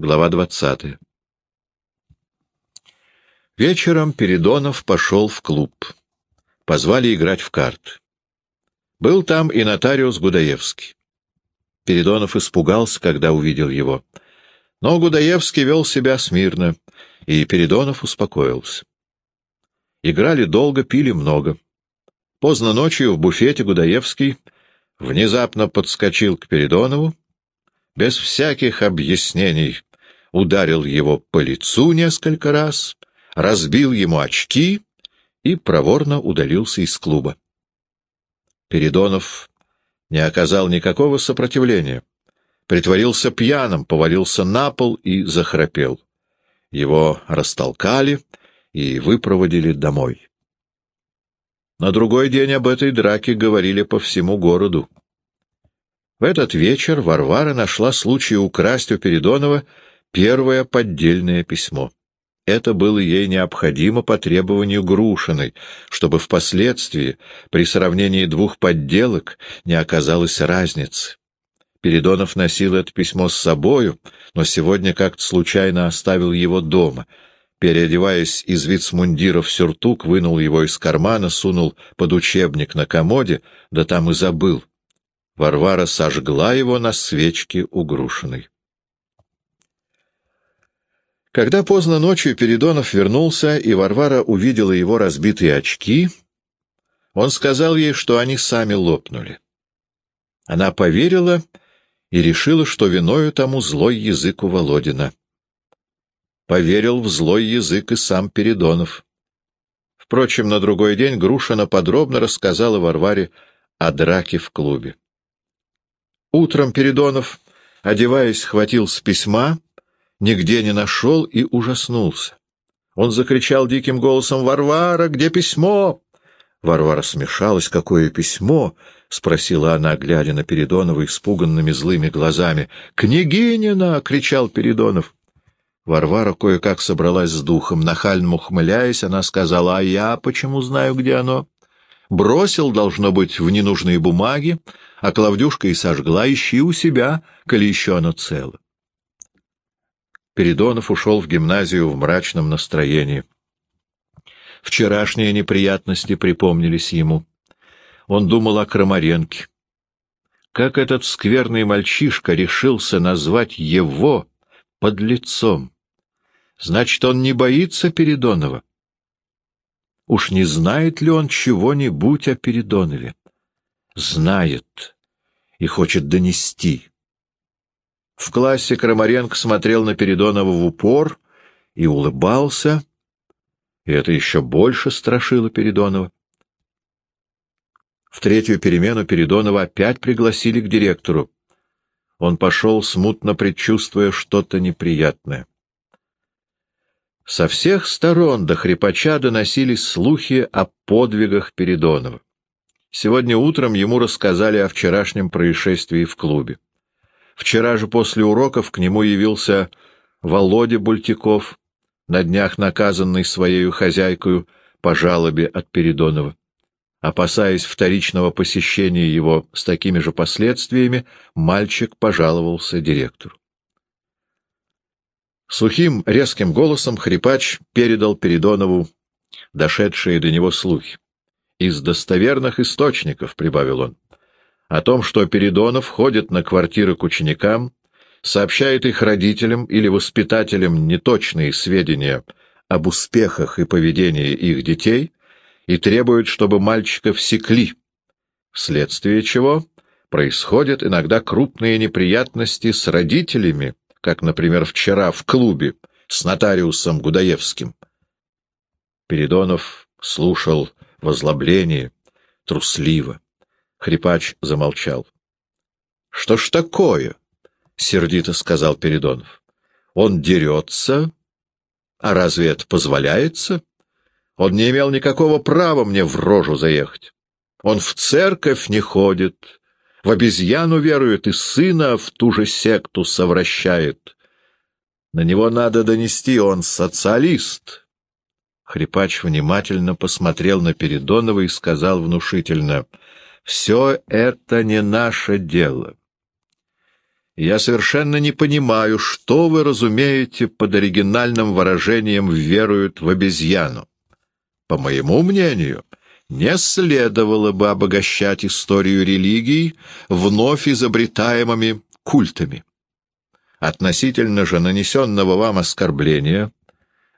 Глава двадцатая. Вечером Передонов пошел в клуб. Позвали играть в карты. Был там и нотариус Гудаевский. Передонов испугался, когда увидел его. Но Гудаевский вел себя смирно, и Передонов успокоился. Играли долго, пили много. Поздно ночью в буфете Гудаевский внезапно подскочил к Передонову, без всяких объяснений ударил его по лицу несколько раз, разбил ему очки и проворно удалился из клуба. Передонов не оказал никакого сопротивления, притворился пьяным, повалился на пол и захрапел. Его растолкали и выпроводили домой. На другой день об этой драке говорили по всему городу. В этот вечер Варвара нашла случай украсть у Передонова первое поддельное письмо. Это было ей необходимо по требованию Грушиной, чтобы впоследствии, при сравнении двух подделок, не оказалось разницы. Передонов носил это письмо с собою, но сегодня как-то случайно оставил его дома — переодеваясь из вицмундира в сюртук, вынул его из кармана, сунул под учебник на комоде, да там и забыл. Варвара сожгла его на свечке угрушенной. Когда поздно ночью Передонов вернулся, и Варвара увидела его разбитые очки, он сказал ей, что они сами лопнули. Она поверила и решила, что виною тому злой язык у Володина поверил в злой язык и сам Передонов. Впрочем, на другой день Грушина подробно рассказала Варваре о драке в клубе. Утром Передонов, одеваясь, хватил с письма, нигде не нашел и ужаснулся. Он закричал диким голосом «Варвара, где письмо?» Варвара смешалась. «Какое письмо?» — спросила она, глядя на Передонова испуганными злыми глазами. «Княгинина!» — кричал Передонов. Варвара кое-как собралась с духом. Нахально ухмыляясь, она сказала, «А я почему знаю, где оно?» Бросил, должно быть, в ненужные бумаги, а Клавдюшка и сожгла, ищи у себя, коли еще оно цело. Передонов ушел в гимназию в мрачном настроении. Вчерашние неприятности припомнились ему. Он думал о Крамаренке. Как этот скверный мальчишка решился назвать его под лицом? Значит, он не боится Передонова. Уж не знает ли он чего-нибудь о Передонове? Знает и хочет донести. В классе Крамаренко смотрел на Передонова в упор и улыбался, и это еще больше страшило Передонова. В третью перемену Передонова опять пригласили к директору. Он пошел, смутно предчувствуя что-то неприятное. Со всех сторон до хрипача доносились слухи о подвигах Передонова. Сегодня утром ему рассказали о вчерашнем происшествии в клубе. Вчера же после уроков к нему явился Володя Бультиков, на днях наказанный своей хозяйкою по жалобе от Передонова. Опасаясь вторичного посещения его с такими же последствиями, мальчик пожаловался директору. Сухим, резким голосом хрипач передал Передонову дошедшие до него слухи. «Из достоверных источников», — прибавил он, — «о том, что Передонов ходит на квартиры к ученикам, сообщает их родителям или воспитателям неточные сведения об успехах и поведении их детей и требует, чтобы мальчиков секли, вследствие чего происходят иногда крупные неприятности с родителями, как, например, вчера в клубе с нотариусом Гудаевским. Передонов слушал возлобление, трусливо. Хрипач замолчал. — Что ж такое? — сердито сказал Передонов. — Он дерется? А разве это позволяется? Он не имел никакого права мне в рожу заехать. Он в церковь не ходит, в обезьяну верует и сына в ту же секту совращает. На него надо донести, он социалист. Хрипач внимательно посмотрел на Передонова и сказал внушительно, «Все это не наше дело. Я совершенно не понимаю, что вы разумеете под оригинальным выражением «веруют в обезьяну». По моему мнению, не следовало бы обогащать историю религий вновь изобретаемыми культами. Относительно же нанесенного вам оскорбления,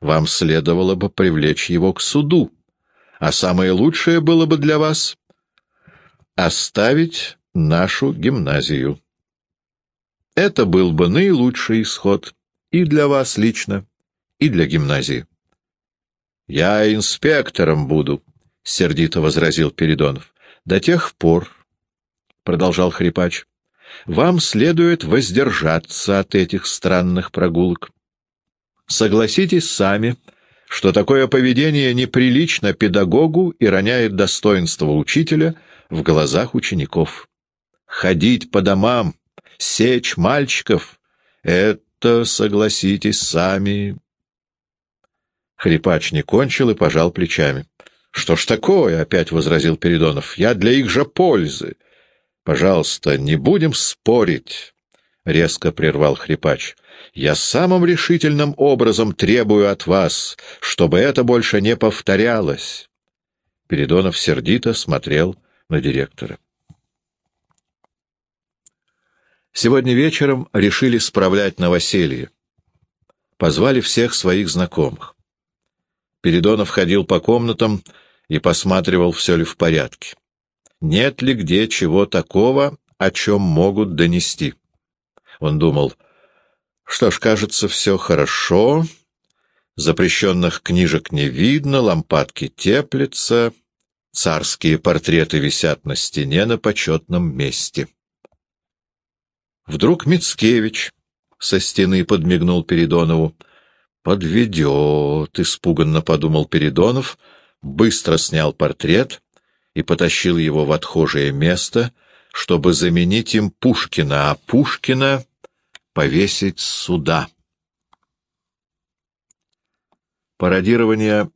вам следовало бы привлечь его к суду, а самое лучшее было бы для вас — оставить нашу гимназию. Это был бы наилучший исход и для вас лично, и для гимназии. «Я инспектором буду», — сердито возразил Передонов. «До тех пор», — продолжал Хрипач, — «вам следует воздержаться от этих странных прогулок. Согласитесь сами, что такое поведение неприлично педагогу и роняет достоинство учителя в глазах учеников. Ходить по домам, сечь мальчиков — это, согласитесь сами. Хрипач не кончил и пожал плечами. — Что ж такое? — опять возразил Передонов. — Я для их же пользы. — Пожалуйста, не будем спорить, — резко прервал Хрипач. — Я самым решительным образом требую от вас, чтобы это больше не повторялось. Передонов сердито смотрел на директора. Сегодня вечером решили справлять новоселье. Позвали всех своих знакомых. Передонов ходил по комнатам и посматривал, все ли в порядке. Нет ли где чего такого, о чем могут донести? Он думал, что ж, кажется, все хорошо, запрещенных книжек не видно, лампадки теплятся, царские портреты висят на стене на почетном месте. Вдруг Мицкевич со стены подмигнул Передонову. «Подведет», — испуганно подумал Передонов, быстро снял портрет и потащил его в отхожее место, чтобы заменить им Пушкина, а Пушкина повесить сюда. Пародирование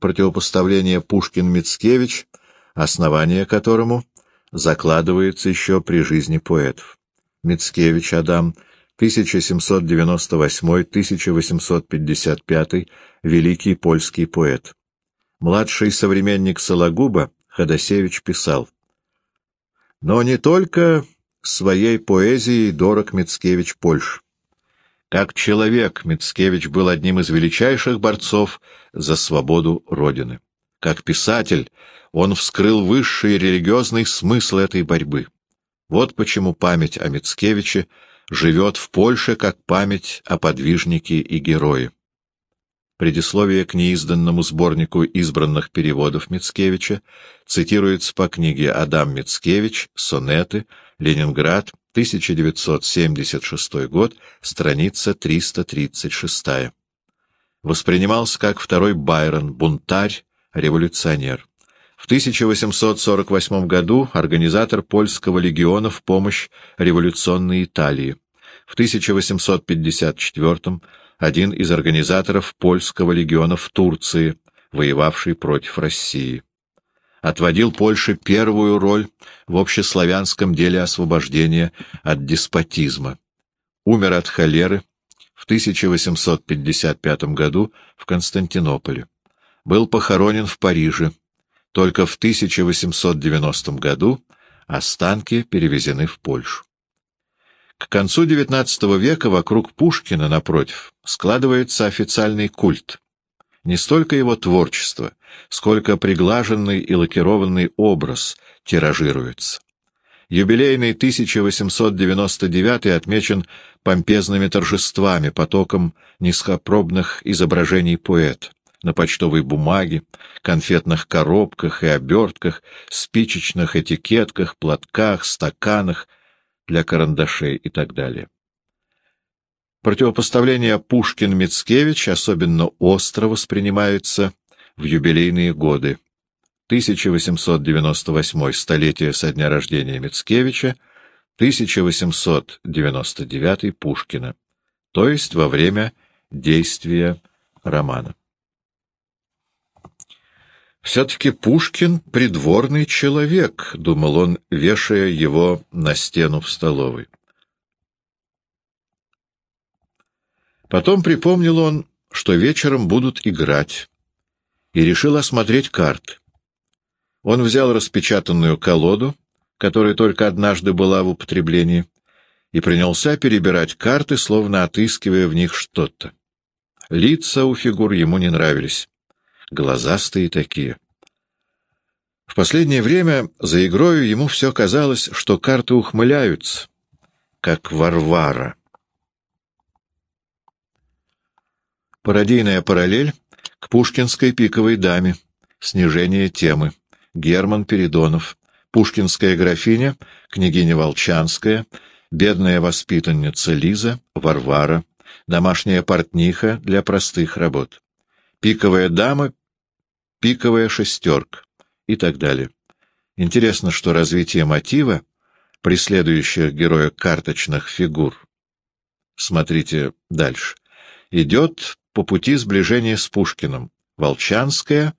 противопоставления Пушкин-Мицкевич, основание которому закладывается еще при жизни поэтов. Мицкевич Адам, 1798-1855, великий польский поэт. Младший современник Сологуба Ходосевич писал «Но не только своей поэзией дорог Мицкевич Польш. Как человек Мицкевич был одним из величайших борцов за свободу Родины. Как писатель он вскрыл высший религиозный смысл этой борьбы. Вот почему память о Мицкевиче живет в Польше как память о подвижнике и герое. Предисловие к неизданному сборнику избранных переводов Мицкевича цитируется по книге «Адам Мицкевич. Сонеты. Ленинград. 1976 год. Страница 336». Воспринимался как второй Байрон, бунтарь, революционер. В 1848 году организатор польского легиона в помощь революционной Италии. В 1854 один из организаторов польского легиона в Турции, воевавший против России. Отводил Польше первую роль в общеславянском деле освобождения от деспотизма. Умер от холеры в 1855 году в Константинополе. Был похоронен в Париже только в 1890 году останки перевезены в Польшу. К концу XIX века вокруг Пушкина, напротив, складывается официальный культ. Не столько его творчество, сколько приглаженный и лакированный образ тиражируется. Юбилейный 1899 отмечен помпезными торжествами, потоком низкопробных изображений поэта на почтовой бумаге, конфетных коробках и обертках, спичечных этикетках, платках, стаканах для карандашей и так далее. Противопоставление Пушкин-Мицкевич особенно остро воспринимается в юбилейные годы. 1898 столетие со дня рождения Мицкевича, 1899 Пушкина, то есть во время действия романа. «Все-таки Пушкин — придворный человек», — думал он, вешая его на стену в столовой. Потом припомнил он, что вечером будут играть, и решил осмотреть карты. Он взял распечатанную колоду, которая только однажды была в употреблении, и принялся перебирать карты, словно отыскивая в них что-то. Лица у фигур ему не нравились. Глазастые такие. В последнее время за игрою ему все казалось, что карты ухмыляются, как Варвара. Пародийная параллель к пушкинской пиковой даме. Снижение темы. Герман Передонов. Пушкинская графиня, княгиня Волчанская, бедная воспитанница Лиза, Варвара, домашняя портниха для простых работ. Пиковая дама, пиковая шестерка и так далее. Интересно, что развитие мотива, преследующих героя карточных фигур, смотрите дальше, идет по пути сближения с Пушкиным. Волчанская,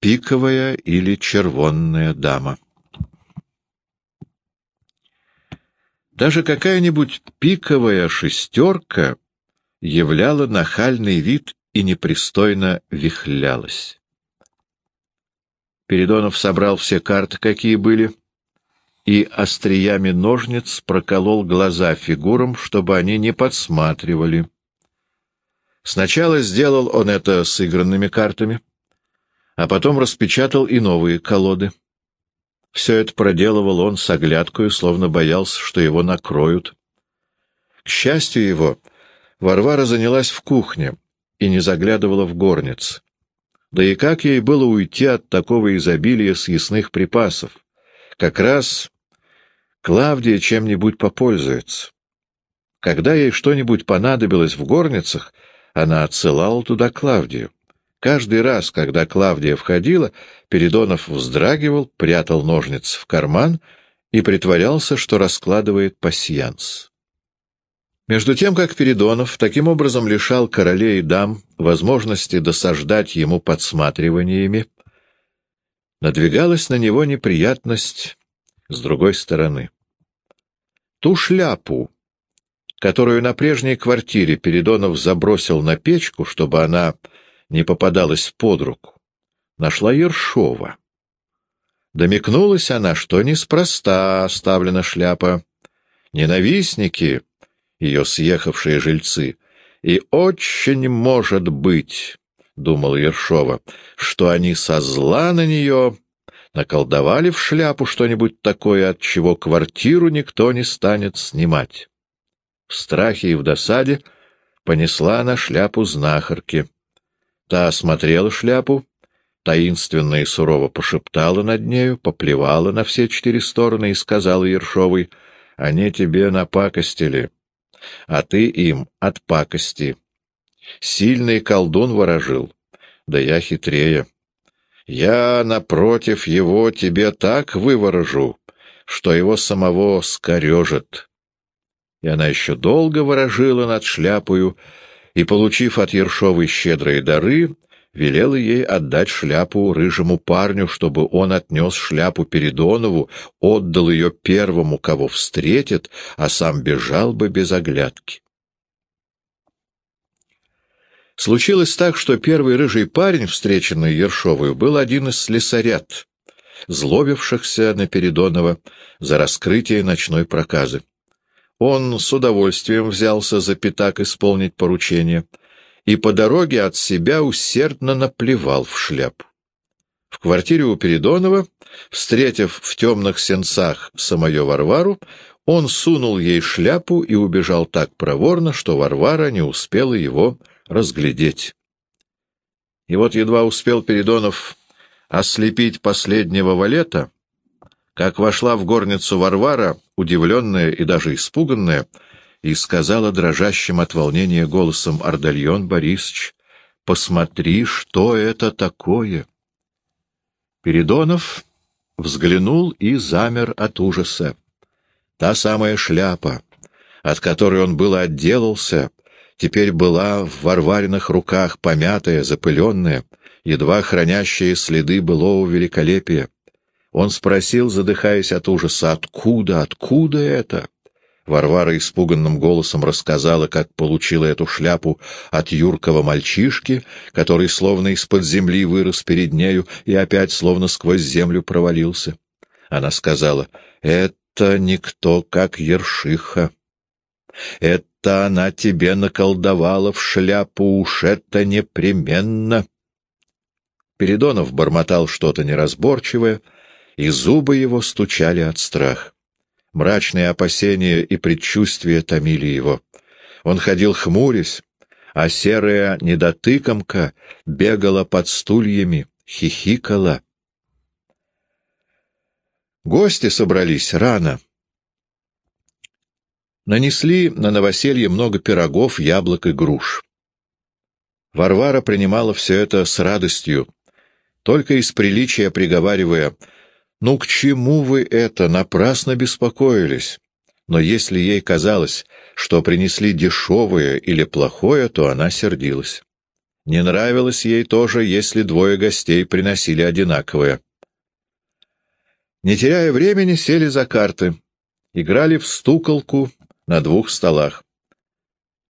пиковая или червонная дама. Даже какая-нибудь пиковая шестерка являла нахальный вид и непристойно вихлялась. Передонов собрал все карты, какие были, и остриями ножниц проколол глаза фигурам, чтобы они не подсматривали. Сначала сделал он это с игранными картами, а потом распечатал и новые колоды. Все это проделывал он с оглядкою, словно боялся, что его накроют. К счастью его, Варвара занялась в кухне и не заглядывала в горниц. Да и как ей было уйти от такого изобилия съестных припасов? Как раз Клавдия чем-нибудь попользуется. Когда ей что-нибудь понадобилось в горницах, она отсылала туда Клавдию. Каждый раз, когда Клавдия входила, Передонов вздрагивал, прятал ножницы в карман и притворялся, что раскладывает пасьянс. Между тем, как Передонов таким образом лишал королей и дам возможности досаждать ему подсматриваниями, надвигалась на него неприятность с другой стороны. Ту шляпу, которую на прежней квартире Передонов забросил на печку, чтобы она не попадалась под руку, нашла Ершова. Домикнулась она, что неспроста оставлена шляпа. Ненавистники, ее съехавшие жильцы, и очень может быть, — думал Ершова, — что они со зла на нее наколдовали в шляпу что-нибудь такое, от чего квартиру никто не станет снимать. В страхе и в досаде понесла она шляпу знахарки. Та осмотрела шляпу, таинственно и сурово пошептала над нею, поплевала на все четыре стороны и сказала Ершовой, «Они тебе напакостили, а ты им от пакости. Сильный колдун ворожил, да я хитрее. Я, напротив его, тебе так выворожу, что его самого скорежет» и она еще долго ворожила над шляпою, и, получив от Ершовой щедрые дары, велела ей отдать шляпу рыжему парню, чтобы он отнес шляпу Передонову, отдал ее первому, кого встретит, а сам бежал бы без оглядки. Случилось так, что первый рыжий парень, встреченный Ершовую, был один из слесарят, злобившихся на Передонова за раскрытие ночной проказы. Он с удовольствием взялся за пятак исполнить поручение и по дороге от себя усердно наплевал в шляпу. В квартире у Передонова, встретив в темных сенцах самую Варвару, он сунул ей шляпу и убежал так проворно, что Варвара не успела его разглядеть. И вот едва успел Передонов ослепить последнего валета, как вошла в горницу Варвара, удивленная и даже испуганная, и сказала дрожащим от волнения голосом Ардальон Борисович, «Посмотри, что это такое!» Передонов взглянул и замер от ужаса. Та самая шляпа, от которой он было отделался, теперь была в Варвариных руках помятая, запыленная, едва хранящая следы былого великолепия. Он спросил, задыхаясь от ужаса, «Откуда, откуда это?» Варвара испуганным голосом рассказала, как получила эту шляпу от юркого мальчишки, который словно из-под земли вырос перед нею и опять словно сквозь землю провалился. Она сказала, «Это никто, как Ершиха. Это она тебе наколдовала в шляпу, уж это непременно». Передонов бормотал что-то неразборчивое, и зубы его стучали от страха. Мрачные опасения и предчувствия томили его. Он ходил хмурясь, а серая недотыкомка бегала под стульями, хихикала. Гости собрались рано. Нанесли на новоселье много пирогов, яблок и груш. Варвара принимала все это с радостью, только из приличия приговаривая — ну к чему вы это? Напрасно беспокоились. Но если ей казалось, что принесли дешевое или плохое, то она сердилась. Не нравилось ей тоже, если двое гостей приносили одинаковое. Не теряя времени, сели за карты. Играли в стуколку на двух столах.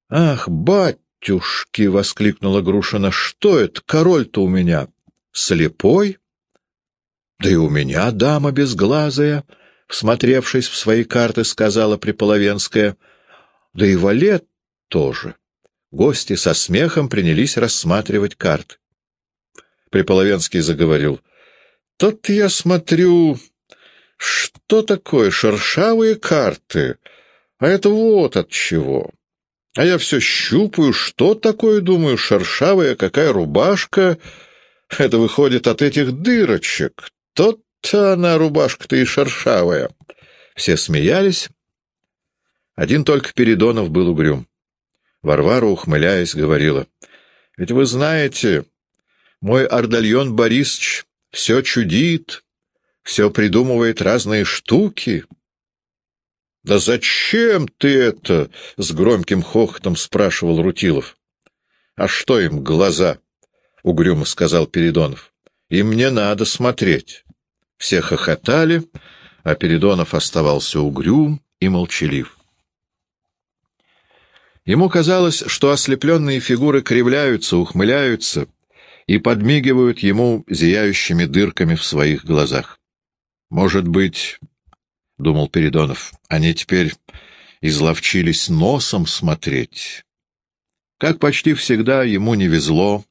«Ах, батюшки!» — воскликнула Грушина. «Что это? Король-то у меня слепой?» Да и у меня дама безглазая, — всмотревшись в свои карты, сказала Приполовенская. Да и валет тоже. Гости со смехом принялись рассматривать карты. Приполовенский заговорил. — Тут я смотрю, что такое шершавые карты, а это вот от чего. А я все щупаю, что такое, думаю, шершавая, какая рубашка. Это выходит от этих дырочек. Тот-то она рубашка-то и шершавая. Все смеялись. Один только Передонов был угрюм. Варвара, ухмыляясь, говорила. — Ведь вы знаете, мой Ардальон Борисович все чудит, все придумывает разные штуки. — Да зачем ты это? — с громким хохотом спрашивал Рутилов. — А что им глаза? — угрюмо сказал Передонов и мне надо смотреть. Все хохотали, а Передонов оставался угрюм и молчалив. Ему казалось, что ослепленные фигуры кривляются, ухмыляются и подмигивают ему зияющими дырками в своих глазах. «Может быть, — думал Передонов, — они теперь изловчились носом смотреть». Как почти всегда ему не везло,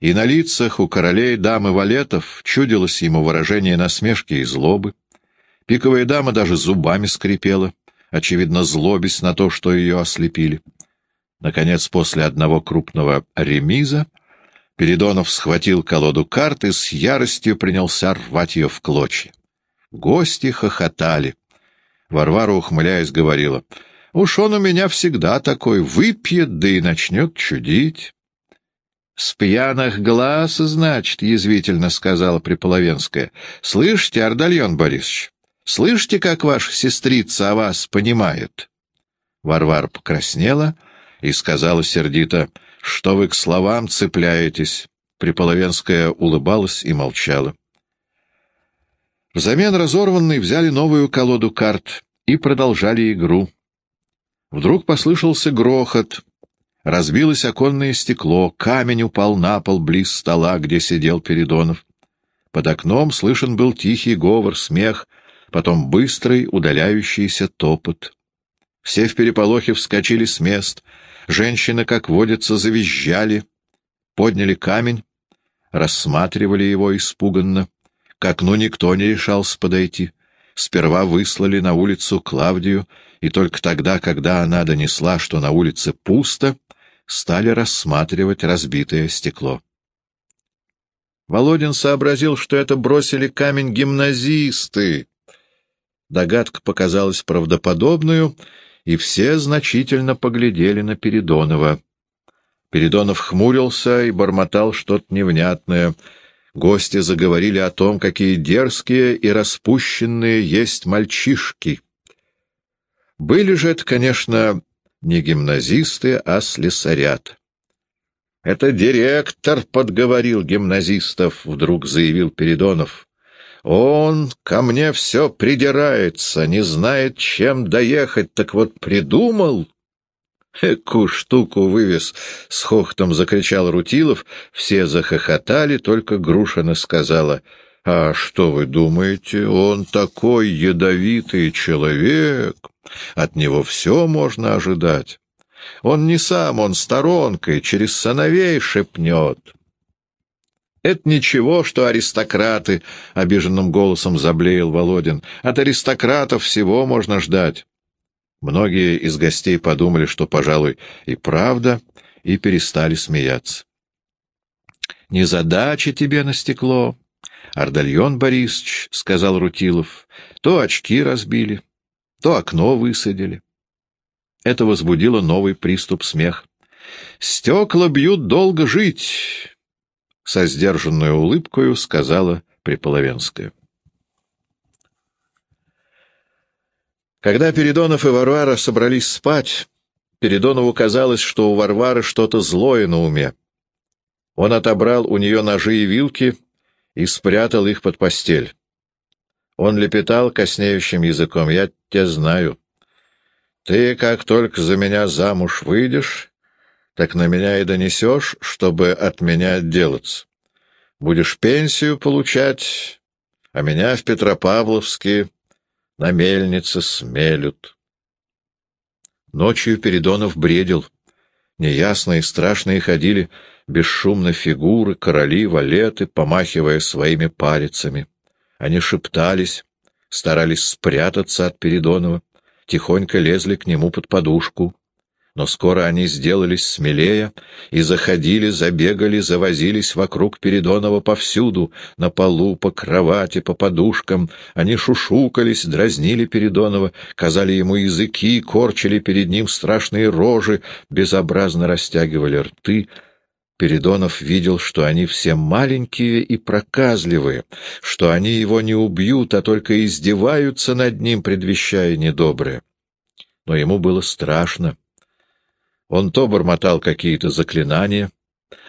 и на лицах у королей дамы валетов чудилось ему выражение насмешки и злобы. Пиковая дама даже зубами скрипела, очевидно, злобясь на то, что ее ослепили. Наконец, после одного крупного ремиза, Передонов схватил колоду карт и с яростью принялся рвать ее в клочья. Гости хохотали. Варвара, ухмыляясь, говорила, «Уж он у меня всегда такой, выпьет, да и начнет чудить». «С пьяных глаз, значит», — язвительно сказала Приполовенская. «Слышите, Ардальон Борисович, слышите, как ваша сестрица о вас понимает?» Варвар покраснела и сказала сердито, «Что вы к словам цепляетесь?» Приполовенская улыбалась и молчала. Взамен разорванной взяли новую колоду карт и продолжали игру. Вдруг послышался грохот, Разбилось оконное стекло, камень упал на пол близ стола, где сидел Передонов. Под окном слышен был тихий говор, смех, потом быстрый удаляющийся топот. Все в переполохе вскочили с мест, женщины, как водится, завизжали, подняли камень, рассматривали его испуганно. К окну никто не решался подойти. Сперва выслали на улицу Клавдию, и только тогда, когда она донесла, что на улице пусто, стали рассматривать разбитое стекло. Володин сообразил, что это бросили камень гимназисты. Догадка показалась правдоподобную, и все значительно поглядели на Передонова. Передонов хмурился и бормотал что-то невнятное. Гости заговорили о том, какие дерзкие и распущенные есть мальчишки. Были же это, конечно, не гимназисты, а слесарят. «Это директор подговорил гимназистов», — вдруг заявил Передонов. Он ко мне все придирается, не знает, чем доехать, так вот придумал. Эку штуку вывез, — с хохтом закричал Рутилов. Все захохотали, только Грушина сказала, — А что вы думаете, он такой ядовитый человек, от него все можно ожидать. Он не сам, он сторонкой, через сыновей шепнет. «Это ничего, что аристократы», — обиженным голосом заблеял Володин. «От аристократов всего можно ждать». Многие из гостей подумали, что, пожалуй, и правда, и перестали смеяться. «Не задача тебе на стекло, Ардальон Борисович», — сказал Рутилов, — «то очки разбили, то окно высадили». Это возбудило новый приступ смеха. «Стекла бьют долго жить», — со сдержанной улыбкою сказала Приполовенская. Когда Передонов и Варвара собрались спать, Передонову казалось, что у Варвары что-то злое на уме. Он отобрал у нее ножи и вилки и спрятал их под постель. Он лепетал коснеющим языком. «Я тебя знаю. Ты, как только за меня замуж выйдешь, так на меня и донесешь, чтобы от меня отделаться. Будешь пенсию получать, а меня в Петропавловске на мельнице смелют. Ночью Передонов бредил. Неясные, страшные ходили бесшумно фигуры, короли, валеты, помахивая своими палицами. Они шептались, старались спрятаться от Передонова, тихонько лезли к нему под подушку. Но скоро они сделались смелее и заходили, забегали, завозились вокруг Передонова повсюду, на полу, по кровати, по подушкам. Они шушукались, дразнили Передонова, казали ему языки, корчили перед ним страшные рожи, безобразно растягивали рты. Передонов видел, что они все маленькие и проказливые, что они его не убьют, а только издеваются над ним, предвещая недоброе. Но ему было страшно. Он то бормотал какие-то заклинания,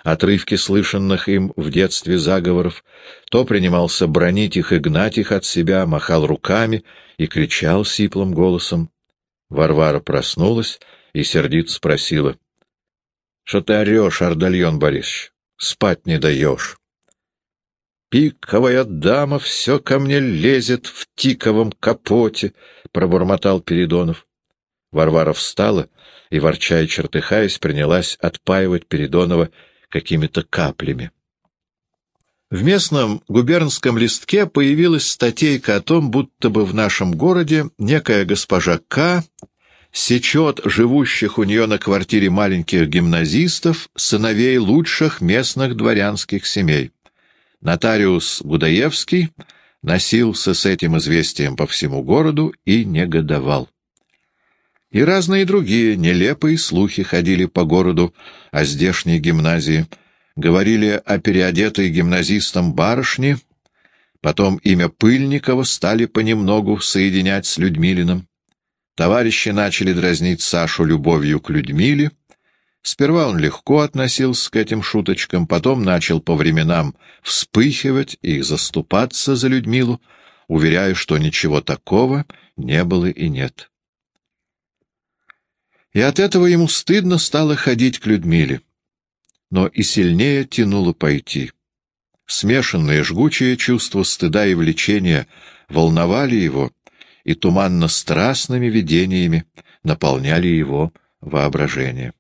отрывки слышанных им в детстве заговоров, то принимался бронить их и гнать их от себя, махал руками и кричал сиплым голосом. Варвара проснулась и сердито спросила. — Что ты орешь, Ардальон Борисович? Спать не даешь. «Пиковая дама все ко мне лезет в тиковом капоте», — пробормотал Передонов. Варвара встала и, ворча и чертыхаясь, принялась отпаивать Передонова какими-то каплями. В местном губернском листке появилась статейка о том, будто бы в нашем городе некая госпожа К. сечет живущих у нее на квартире маленьких гимназистов, сыновей лучших местных дворянских семей. Нотариус Гудаевский носился с этим известием по всему городу и негодовал. И разные другие нелепые слухи ходили по городу о здешней гимназии, говорили о переодетой гимназистом барышне, потом имя Пыльникова стали понемногу соединять с Людмилиным. Товарищи начали дразнить Сашу любовью к Людмиле. Сперва он легко относился к этим шуточкам, потом начал по временам вспыхивать и заступаться за Людмилу, уверяя, что ничего такого не было и нет и от этого ему стыдно стало ходить к Людмиле. Но и сильнее тянуло пойти. Смешанные жгучие чувства стыда и влечения волновали его, и туманно-страстными видениями наполняли его воображение.